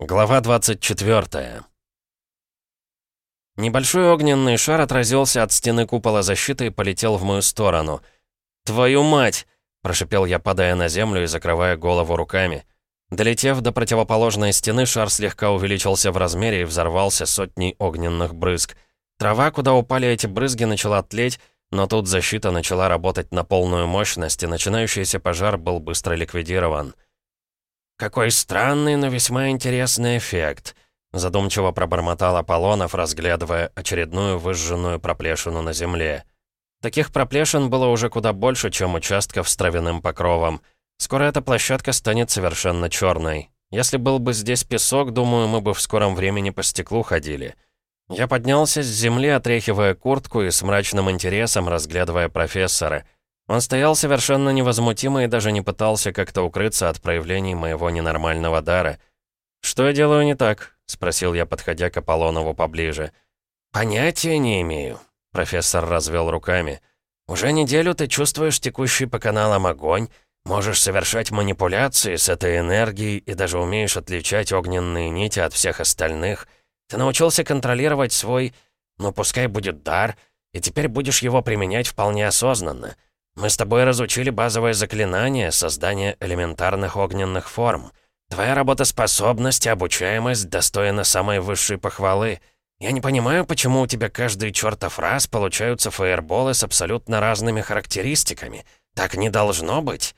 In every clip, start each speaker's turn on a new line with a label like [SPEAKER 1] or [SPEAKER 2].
[SPEAKER 1] Глава 24 Небольшой огненный шар отразился от стены купола защиты и полетел в мою сторону. «Твою мать!» – прошипел я, падая на землю и закрывая голову руками. Долетев до противоположной стены, шар слегка увеличился в размере и взорвался сотней огненных брызг. Трава, куда упали эти брызги, начала тлеть, но тут защита начала работать на полную мощность, и начинающийся пожар был быстро ликвидирован. «Какой странный, но весьма интересный эффект», — задумчиво пробормотал Аполлонов, разглядывая очередную выжженную проплешину на земле. Таких проплешин было уже куда больше, чем участков с травяным покровом. Скоро эта площадка станет совершенно черной. Если был бы здесь песок, думаю, мы бы в скором времени по стеклу ходили. Я поднялся с земли, отряхивая куртку и с мрачным интересом разглядывая профессора — он стоял совершенно невозмутимо и даже не пытался как-то укрыться от проявлений моего ненормального дара. «Что я делаю не так?» — спросил я, подходя к Аполлонову поближе. «Понятия не имею», — профессор развел руками. «Уже неделю ты чувствуешь текущий по каналам огонь, можешь совершать манипуляции с этой энергией и даже умеешь отличать огненные нити от всех остальных. Ты научился контролировать свой, ну пускай будет дар, и теперь будешь его применять вполне осознанно». Мы с тобой разучили базовое заклинание создания элементарных огненных форм. Твоя работоспособность и обучаемость достойны самой высшей похвалы. Я не понимаю, почему у тебя каждый чертов раз получаются фаерболы с абсолютно разными характеристиками. Так не должно быть.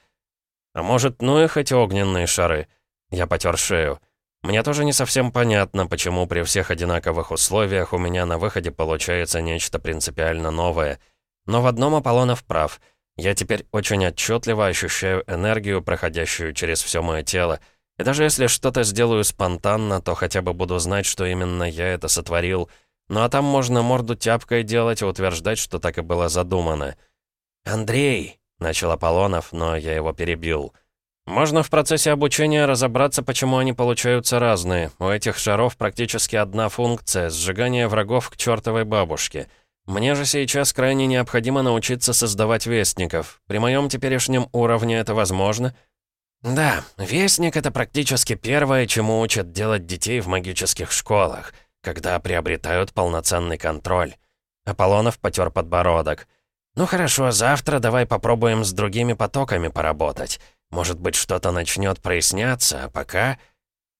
[SPEAKER 1] А может, ну их эти огненные шары? Я потер шею. Мне тоже не совсем понятно, почему при всех одинаковых условиях у меня на выходе получается нечто принципиально новое. Но в одном Аполлонов прав — я теперь очень отчетливо ощущаю энергию, проходящую через все мое тело. И даже если что-то сделаю спонтанно, то хотя бы буду знать, что именно я это сотворил. Ну а там можно морду тяпкой делать и утверждать, что так и было задумано. «Андрей!» — начал Аполлонов, но я его перебил. «Можно в процессе обучения разобраться, почему они получаются разные. У этих шаров практически одна функция — сжигание врагов к чертовой бабушке». Мне же сейчас крайне необходимо научиться создавать вестников. При моем теперешнем уровне это возможно? Да, вестник — это практически первое, чему учат делать детей в магических школах, когда приобретают полноценный контроль. Аполлонов потер подбородок. «Ну хорошо, завтра давай попробуем с другими потоками поработать. Может быть, что-то начнет проясняться, а пока...»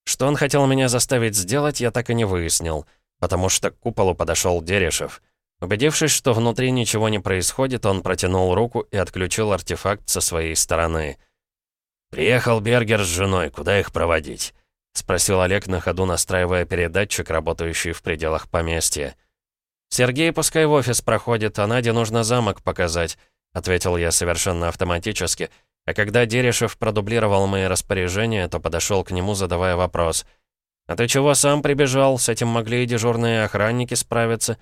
[SPEAKER 1] Что он хотел меня заставить сделать, я так и не выяснил, потому что к куполу подошел Дерешев — Убедившись, что внутри ничего не происходит, он протянул руку и отключил артефакт со своей стороны. «Приехал Бергер с женой, куда их проводить?» — спросил Олег на ходу, настраивая передатчик, работающий в пределах поместья. «Сергей пускай в офис проходит, а Наде нужно замок показать», — ответил я совершенно автоматически, а когда Дерешев продублировал мои распоряжения, то подошел к нему, задавая вопрос. «А ты чего сам прибежал? С этим могли и дежурные охранники справиться».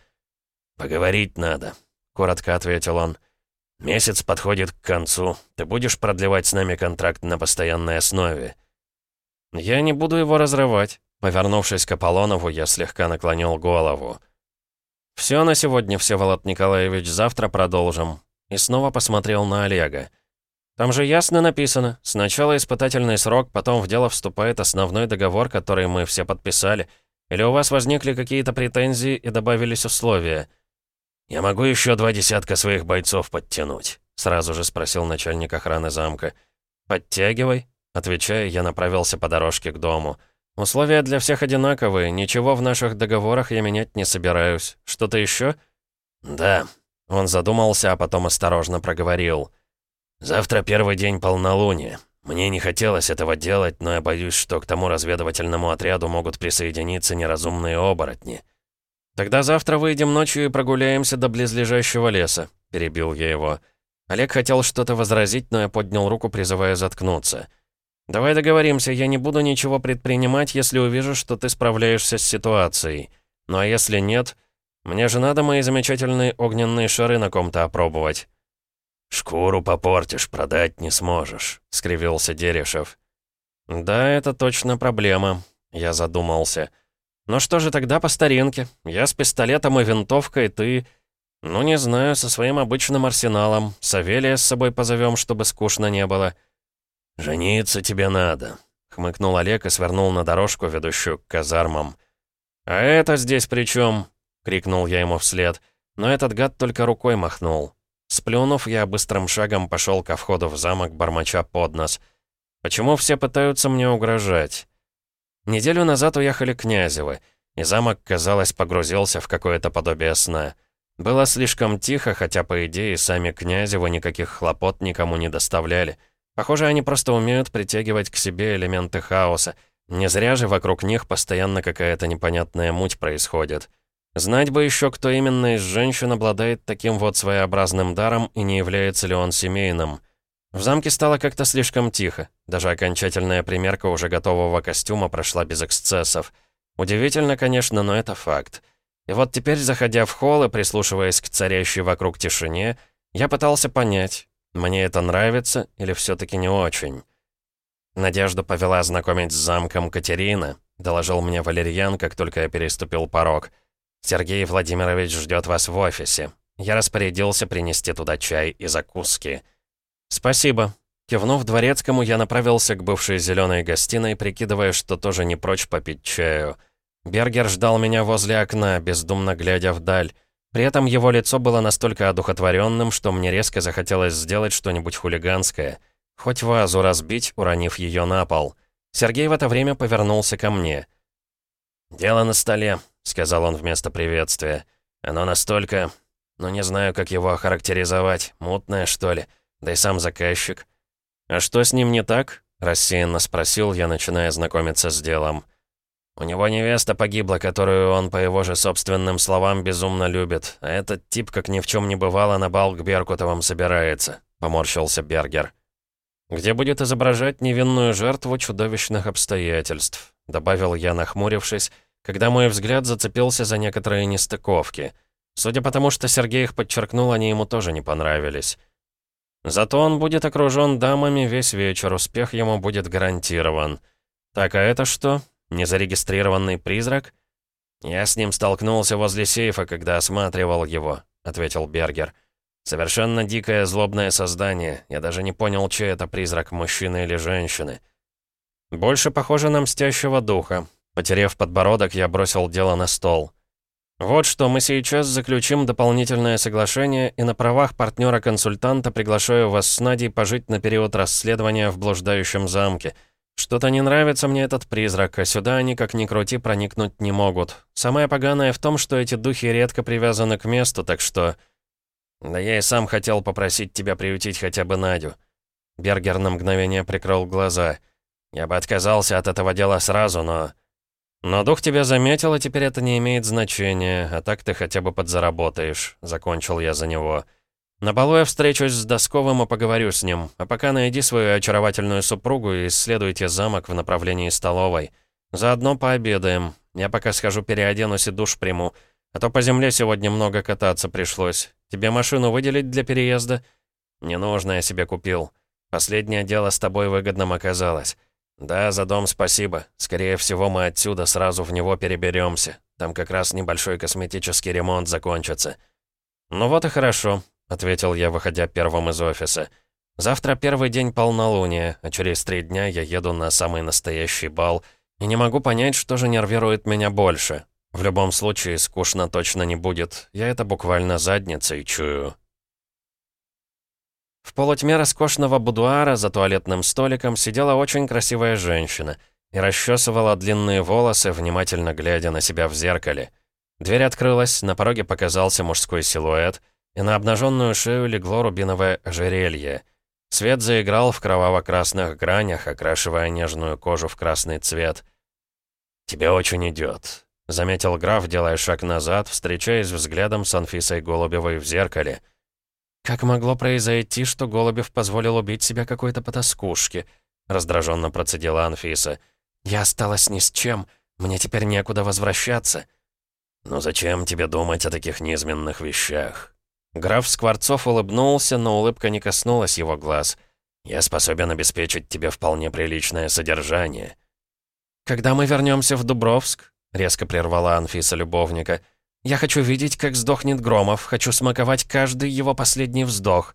[SPEAKER 1] «Поговорить надо», — коротко ответил он. «Месяц подходит к концу. Ты будешь продлевать с нами контракт на постоянной основе?» «Я не буду его разрывать». Повернувшись к Аполлонову, я слегка наклонил голову. «Все на сегодня, Всеволод Николаевич, завтра продолжим». И снова посмотрел на Олега. «Там же ясно написано. Сначала испытательный срок, потом в дело вступает основной договор, который мы все подписали. Или у вас возникли какие-то претензии и добавились условия?» «Я могу еще два десятка своих бойцов подтянуть?» — сразу же спросил начальник охраны замка. «Подтягивай», — отвечая, я направился по дорожке к дому. «Условия для всех одинаковые, ничего в наших договорах я менять не собираюсь. Что-то еще?» «Да», — он задумался, а потом осторожно проговорил. «Завтра первый день полнолуния. Мне не хотелось этого делать, но я боюсь, что к тому разведывательному отряду могут присоединиться неразумные оборотни». «Тогда завтра выйдем ночью и прогуляемся до близлежащего леса», — перебил я его. Олег хотел что-то возразить, но я поднял руку, призывая заткнуться. «Давай договоримся, я не буду ничего предпринимать, если увижу, что ты справляешься с ситуацией. Ну а если нет, мне же надо мои замечательные огненные шары на ком-то опробовать». «Шкуру попортишь, продать не сможешь», — скривился Дерешев. «Да, это точно проблема», — я задумался. «Ну что же тогда по старинке? Я с пистолетом и винтовкой, ты...» «Ну, не знаю, со своим обычным арсеналом. Савелия с собой позовем, чтобы скучно не было». «Жениться тебе надо», — хмыкнул Олег и свернул на дорожку, ведущую к казармам. «А это здесь при чем? крикнул я ему вслед, но этот гад только рукой махнул. Сплюнув, я быстрым шагом пошел ко входу в замок, бормоча под нос. «Почему все пытаются мне угрожать?» Неделю назад уехали Князевы, и замок, казалось, погрузился в какое-то подобие сна. Было слишком тихо, хотя, по идее, сами Князевы никаких хлопот никому не доставляли. Похоже, они просто умеют притягивать к себе элементы хаоса. Не зря же вокруг них постоянно какая-то непонятная муть происходит. Знать бы еще, кто именно из женщин обладает таким вот своеобразным даром и не является ли он семейным. В замке стало как-то слишком тихо. Даже окончательная примерка уже готового костюма прошла без эксцессов. Удивительно, конечно, но это факт. И вот теперь, заходя в холл и прислушиваясь к царящей вокруг тишине, я пытался понять, мне это нравится или все таки не очень. Надежду повела знакомить с замком Катерина, доложил мне Валерьян, как только я переступил порог — «Сергей Владимирович ждет вас в офисе. Я распорядился принести туда чай и закуски». «Спасибо». Кивнув дворецкому, я направился к бывшей зеленой гостиной, прикидывая, что тоже не прочь попить чаю. Бергер ждал меня возле окна, бездумно глядя вдаль. При этом его лицо было настолько одухотворенным, что мне резко захотелось сделать что-нибудь хулиганское. Хоть вазу разбить, уронив ее на пол. Сергей в это время повернулся ко мне. «Дело на столе сказал он вместо приветствия. «Оно настолько... Ну, не знаю, как его охарактеризовать. Мутное, что ли? Да и сам заказчик». «А что с ним не так?» — рассеянно спросил я, начиная знакомиться с делом. «У него невеста погибла, которую он, по его же собственным словам, безумно любит. А этот тип, как ни в чем не бывало, на бал к Беркутовым собирается», — поморщился Бергер. «Где будет изображать невинную жертву чудовищных обстоятельств», — добавил я, нахмурившись, — когда мой взгляд зацепился за некоторые нестыковки. Судя по тому, что Сергей их подчеркнул, они ему тоже не понравились. Зато он будет окружен дамами весь вечер, успех ему будет гарантирован. Так, а это что? Незарегистрированный призрак? Я с ним столкнулся возле сейфа, когда осматривал его, ответил Бергер. Совершенно дикое злобное создание. Я даже не понял, чей это призрак, мужчины или женщины. Больше похоже на мстящего духа, Потерев подбородок, я бросил дело на стол. «Вот что, мы сейчас заключим дополнительное соглашение и на правах партнера-консультанта приглашаю вас с Надей пожить на период расследования в блуждающем замке. Что-то не нравится мне этот призрак, а сюда они, как ни крути, проникнуть не могут. Самое поганое в том, что эти духи редко привязаны к месту, так что...» «Да я и сам хотел попросить тебя приютить хотя бы Надю». Бергер на мгновение прикрыл глаза. «Я бы отказался от этого дела сразу, но...» «Но дух тебя заметил, и теперь это не имеет значения, а так ты хотя бы подзаработаешь», — закончил я за него. «На балу я встречусь с Досковым и поговорю с ним, а пока найди свою очаровательную супругу и исследуйте замок в направлении столовой. Заодно пообедаем. Я пока схожу переоденусь и душ приму, а то по земле сегодня много кататься пришлось. Тебе машину выделить для переезда?» «Не нужно, я себе купил. Последнее дело с тобой выгодным оказалось». «Да, за дом спасибо. Скорее всего, мы отсюда сразу в него переберемся. Там как раз небольшой косметический ремонт закончится». «Ну вот и хорошо», — ответил я, выходя первым из офиса. «Завтра первый день полнолуния, а через три дня я еду на самый настоящий бал, и не могу понять, что же нервирует меня больше. В любом случае, скучно точно не будет. Я это буквально задницей чую». В полутьме роскошного будуара за туалетным столиком сидела очень красивая женщина и расчесывала длинные волосы, внимательно глядя на себя в зеркале. Дверь открылась, на пороге показался мужской силуэт, и на обнаженную шею легло рубиновое ожерелье. Свет заиграл в кроваво-красных гранях, окрашивая нежную кожу в красный цвет. «Тебе очень идет», — заметил граф, делая шаг назад, встречаясь взглядом с Анфисой Голубевой в зеркале — «Как могло произойти, что Голубев позволил убить себя какой-то потаскушке?» раздраженно процедила Анфиса. «Я осталась ни с чем. Мне теперь некуда возвращаться». «Ну зачем тебе думать о таких низменных вещах?» Граф Скворцов улыбнулся, но улыбка не коснулась его глаз. «Я способен обеспечить тебе вполне приличное содержание». «Когда мы вернемся в Дубровск?» — резко прервала Анфиса любовника — я хочу видеть, как сдохнет Громов, хочу смаковать каждый его последний вздох».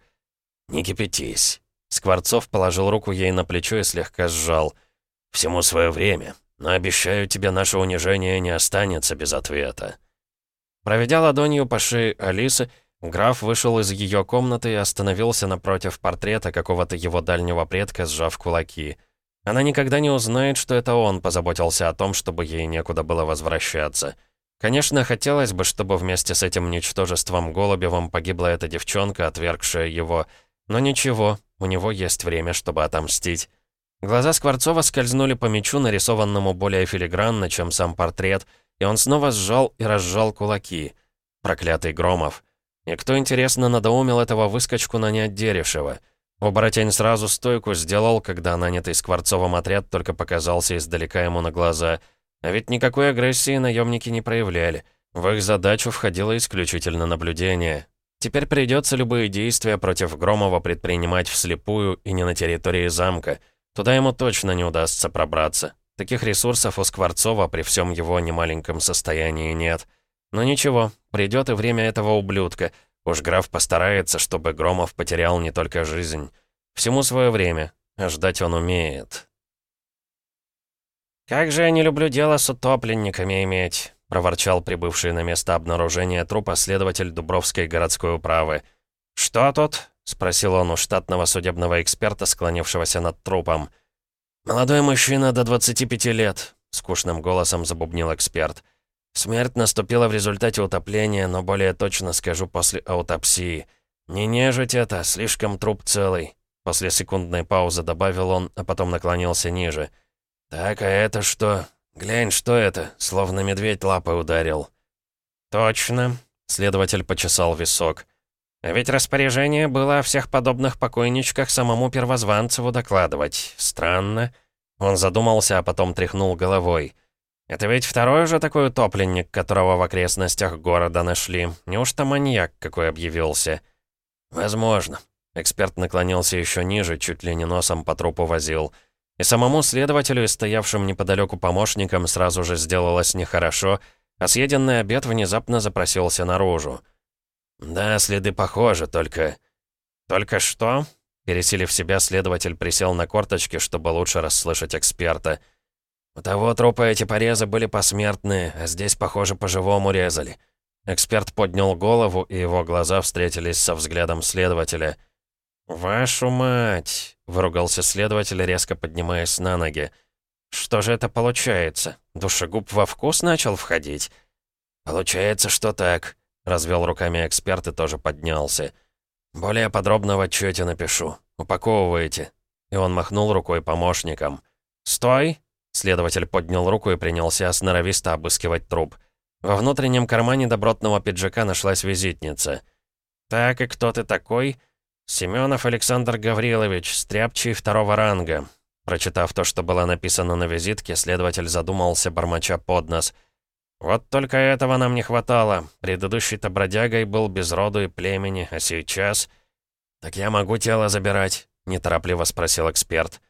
[SPEAKER 1] «Не кипятись». Скворцов положил руку ей на плечо и слегка сжал. «Всему свое время, но обещаю тебе, наше унижение не останется без ответа». Проведя ладонью по шее Алисы, граф вышел из ее комнаты и остановился напротив портрета какого-то его дальнего предка, сжав кулаки. Она никогда не узнает, что это он позаботился о том, чтобы ей некуда было возвращаться. Конечно, хотелось бы, чтобы вместе с этим ничтожеством Голубевым погибла эта девчонка, отвергшая его. Но ничего, у него есть время, чтобы отомстить. Глаза Скворцова скользнули по мечу, нарисованному более филигранно, чем сам портрет, и он снова сжал и разжал кулаки. Проклятый Громов. И кто, интересно, надоумил этого выскочку нанять Дерешева? Оборотень сразу стойку сделал, когда нанятый Скворцовым отряд только показался издалека ему на глаза. А ведь никакой агрессии наемники не проявляли. В их задачу входило исключительно наблюдение. Теперь придется любые действия против Громова предпринимать вслепую и не на территории замка. Туда ему точно не удастся пробраться. Таких ресурсов у Скворцова при всем его немаленьком состоянии нет. Но ничего, придет и время этого ублюдка — Уж граф постарается, чтобы Громов потерял не только жизнь. Всему свое время, ждать он умеет.
[SPEAKER 2] «Как же я не люблю дело с утопленниками иметь», — проворчал прибывший на место обнаружения трупа следователь Дубровской городской управы. «Что тут?» — спросил он у штатного судебного эксперта, склонившегося над трупом.
[SPEAKER 1] «Молодой мужчина до 25 лет», — скучным голосом забубнил эксперт. Смерть наступила в результате утопления, но более точно скажу после аутопсии. Не нежить это, слишком труп целый. После секундной паузы добавил он, а потом наклонился ниже. «Так, а это что? Глянь, что это? Словно медведь лапой ударил».
[SPEAKER 2] «Точно», — следователь почесал висок. «А ведь распоряжение было о всех подобных покойничках самому первозванцеву докладывать. Странно». Он задумался, а потом тряхнул головой. Это ведь второй же такой утопленник, которого в окрестностях города нашли. Неужто маньяк какой объявился?
[SPEAKER 1] Возможно. Эксперт наклонился еще ниже, чуть ли не носом по трупу возил. И самому следователю и стоявшим неподалеку помощникам сразу же сделалось нехорошо, а съеденный обед внезапно запросился наружу. «Да, следы похожи, только...»
[SPEAKER 2] «Только что?»
[SPEAKER 1] Пересилив себя, следователь присел на корточки, чтобы лучше расслышать эксперта — «У того трупа эти порезы были посмертные, а здесь, похоже, по-живому резали». Эксперт поднял голову, и его глаза встретились со взглядом следователя.
[SPEAKER 2] «Вашу мать!» — выругался следователь, резко поднимаясь на ноги. «Что же это получается? Душегуб во вкус начал входить?»
[SPEAKER 1] «Получается, что так», — развел руками эксперт и тоже поднялся. «Более подробно в отчете напишу. Упаковывайте». И он махнул рукой помощникам.
[SPEAKER 2] «Стой!»
[SPEAKER 1] Следователь поднял руку и принялся сноровисто обыскивать труп. Во внутреннем кармане добротного пиджака нашлась визитница.
[SPEAKER 2] «Так, и кто ты такой?» «Семенов Александр Гаврилович, стряпчий второго ранга». Прочитав то, что было написано на визитке, следователь задумался, бормоча под нос. «Вот только этого нам не хватало. Предыдущий-то бродягой был без роду и племени, а сейчас...»
[SPEAKER 1] «Так я могу тело забирать?» — неторопливо спросил эксперт.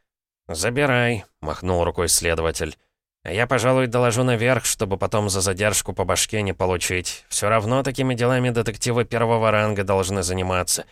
[SPEAKER 2] «Забирай», — махнул рукой следователь. «А я, пожалуй, доложу наверх, чтобы потом за задержку по башке не получить. Все равно такими делами детективы первого ранга должны заниматься.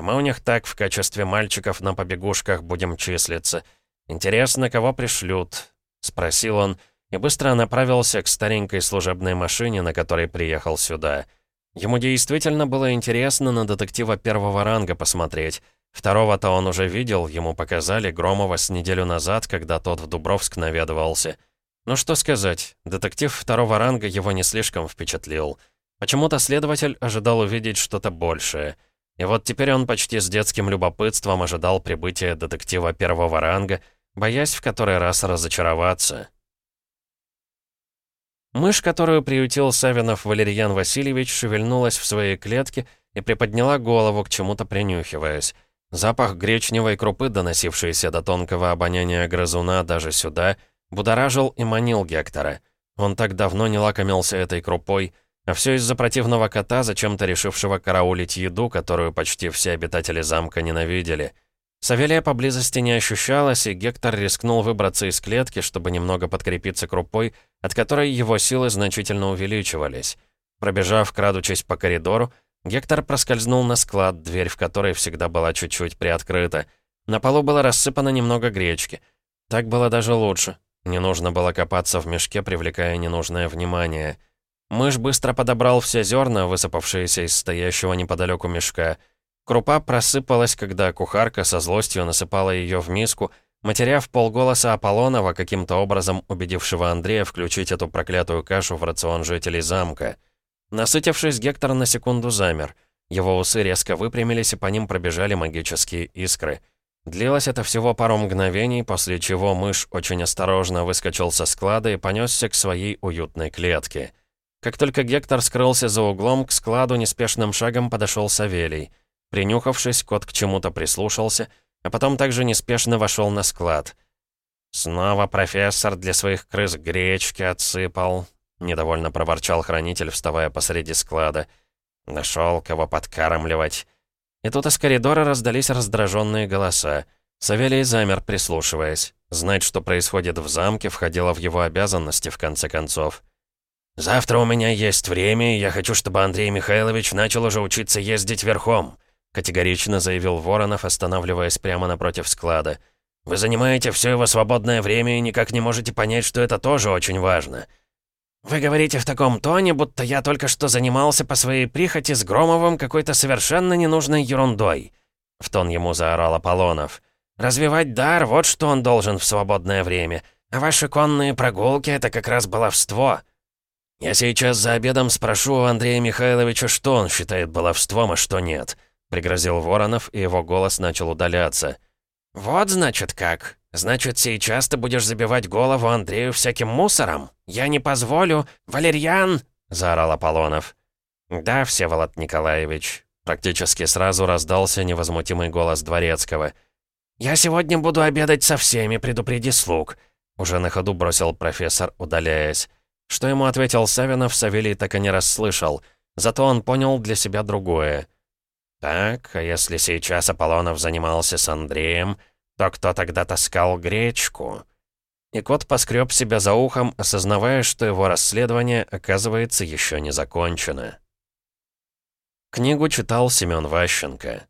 [SPEAKER 2] А мы у них так в качестве мальчиков на побегушках будем числиться. Интересно, кого пришлют?» — спросил он, и быстро направился к старенькой служебной машине, на которой приехал сюда. Ему действительно было интересно на детектива первого ранга посмотреть — Второго-то он уже видел, ему показали Громова с неделю назад, когда тот в Дубровск наведывался. Ну что сказать, детектив второго ранга его не слишком впечатлил. Почему-то следователь ожидал увидеть что-то большее. И вот теперь он почти с детским любопытством ожидал прибытия детектива первого ранга, боясь в который раз разочароваться. Мышь, которую приютил Савинов Валерьян Васильевич, шевельнулась в своей клетке и приподняла голову, к чему-то принюхиваясь. Запах гречневой крупы, доносившийся до тонкого обоняния грызуна даже сюда, будоражил и манил Гектора. Он так давно не лакомился этой крупой, а все из-за противного кота, зачем-то решившего караулить еду, которую почти все обитатели замка ненавидели. Савелия поблизости не ощущалась, и Гектор рискнул выбраться из клетки, чтобы немного подкрепиться крупой, от которой его силы значительно увеличивались. Пробежав, крадучись по коридору, Гектор проскользнул на склад, дверь в которой всегда была чуть-чуть приоткрыта. На полу было рассыпано немного гречки.
[SPEAKER 1] Так было даже лучше. Не нужно было копаться в мешке, привлекая ненужное внимание. Мышь быстро подобрал все зерна, высыпавшиеся из стоящего неподалеку мешка. Крупа просыпалась, когда кухарка со злостью насыпала ее в миску, матеря в полголоса Аполлонова, каким-то образом убедившего Андрея включить эту проклятую кашу в рацион жителей замка. Насытившись, Гектор на секунду замер. Его усы резко выпрямились, и по ним пробежали магические искры. Длилось это всего пару мгновений, после чего мышь очень осторожно выскочил со склада и понесся к своей уютной клетке. Как только Гектор скрылся за углом, к складу неспешным шагом подошел Савелий. Принюхавшись, кот к чему-то прислушался, а потом также неспешно вошел на склад. «Снова профессор для своих крыс гречки отсыпал», — недовольно проворчал хранитель, вставая посреди склада. «Нашел кого подкармливать». И тут из коридора раздались раздраженные голоса. Савелий замер, прислушиваясь. Знать, что происходит в замке, входило в его обязанности, в конце концов. «Завтра у меня есть время, и я хочу, чтобы Андрей Михайлович начал уже учиться ездить верхом», категорично заявил Воронов, останавливаясь прямо напротив склада. «Вы занимаете все его свободное время и никак не можете понять, что это тоже очень важно». «Вы говорите в таком тоне, будто я только что занимался по своей прихоти с Громовым какой-то совершенно ненужной ерундой», — в тон ему заорал Аполлонов. «Развивать дар — вот что он должен в свободное время, а ваши конные прогулки — это как раз баловство». «Я сейчас за обедом спрошу у Андрея Михайловича, что он считает баловством, а что нет», — пригрозил Воронов, и его голос начал удаляться. «Вот, значит, как. Значит, сейчас ты будешь забивать голову Андрею всяким мусором? Я не позволю! Валерьян!» — заорал Аполлонов. «Да, Всеволод Николаевич». Практически сразу раздался невозмутимый голос Дворецкого. «Я сегодня буду обедать со всеми, предупреди слуг», — уже на ходу бросил профессор, удаляясь. Что ему ответил Савинов, Савелий так и не расслышал. Зато он понял для себя другое. «Так, а если сейчас Аполлонов занимался с Андреем...» то кто тогда таскал гречку? И кот поскреб себя за ухом, осознавая, что его расследование, оказывается, еще не закончено. Книгу читал Семен Ващенко.